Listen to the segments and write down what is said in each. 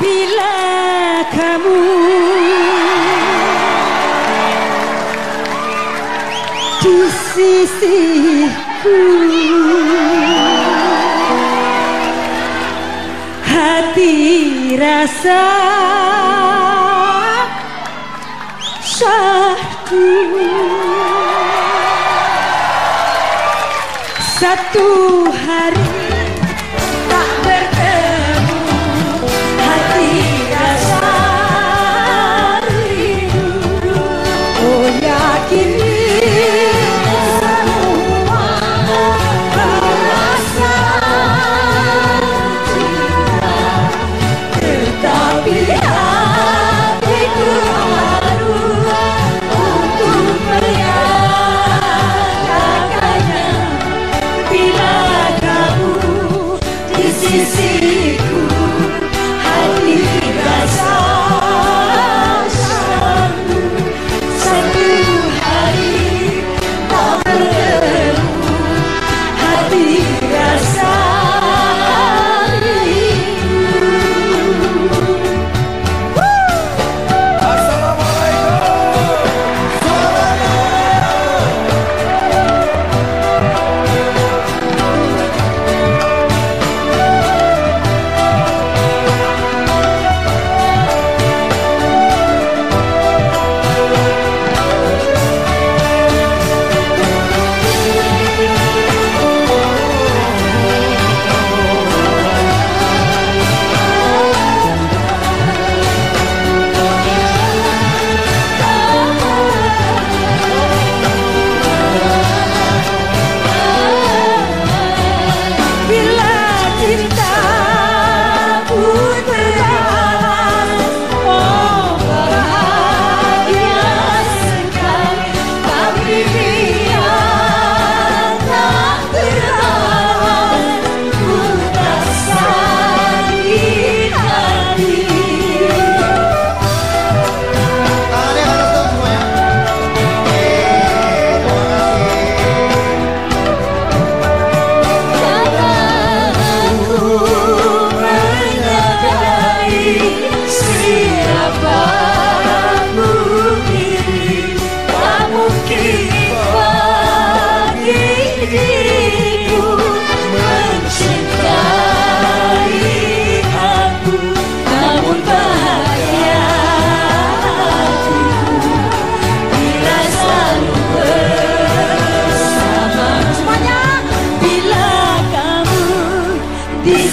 Bila kamu di sisiku Hati rasa syahdu Satu hari tak bertemu Francisco.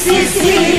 sisi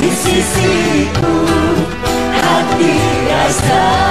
di sisiku hati rasa